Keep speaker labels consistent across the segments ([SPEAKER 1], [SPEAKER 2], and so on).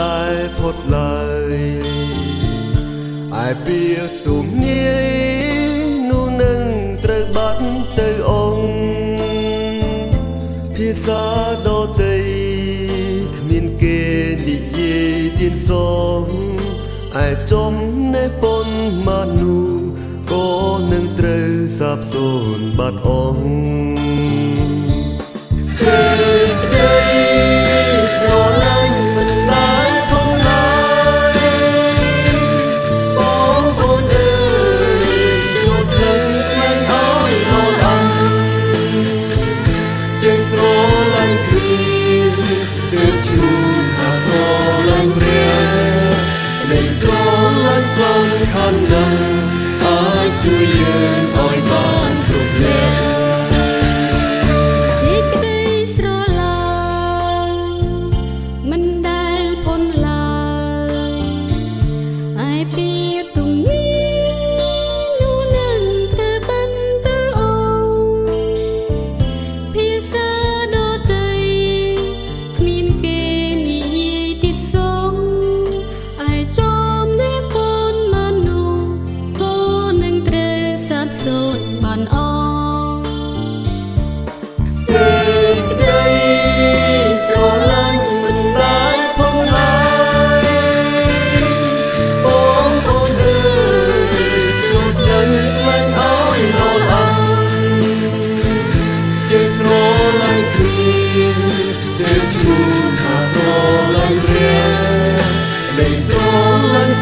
[SPEAKER 1] ដែលផុតឡើយឯពីទំនាយនោះនឹងត្រូវបាត់ទៅអង្គភាសាដតីគ្មានគេនិយាយទៀនសមឯចំនៃពនមនុស្សក៏នឹងត្រូវសាបសូន្យបាត់អង្គ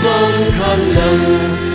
[SPEAKER 1] សំខាន់